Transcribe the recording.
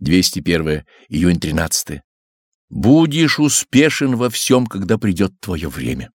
201 июнь 13 Будешь успешен во всем, когда придет твое время.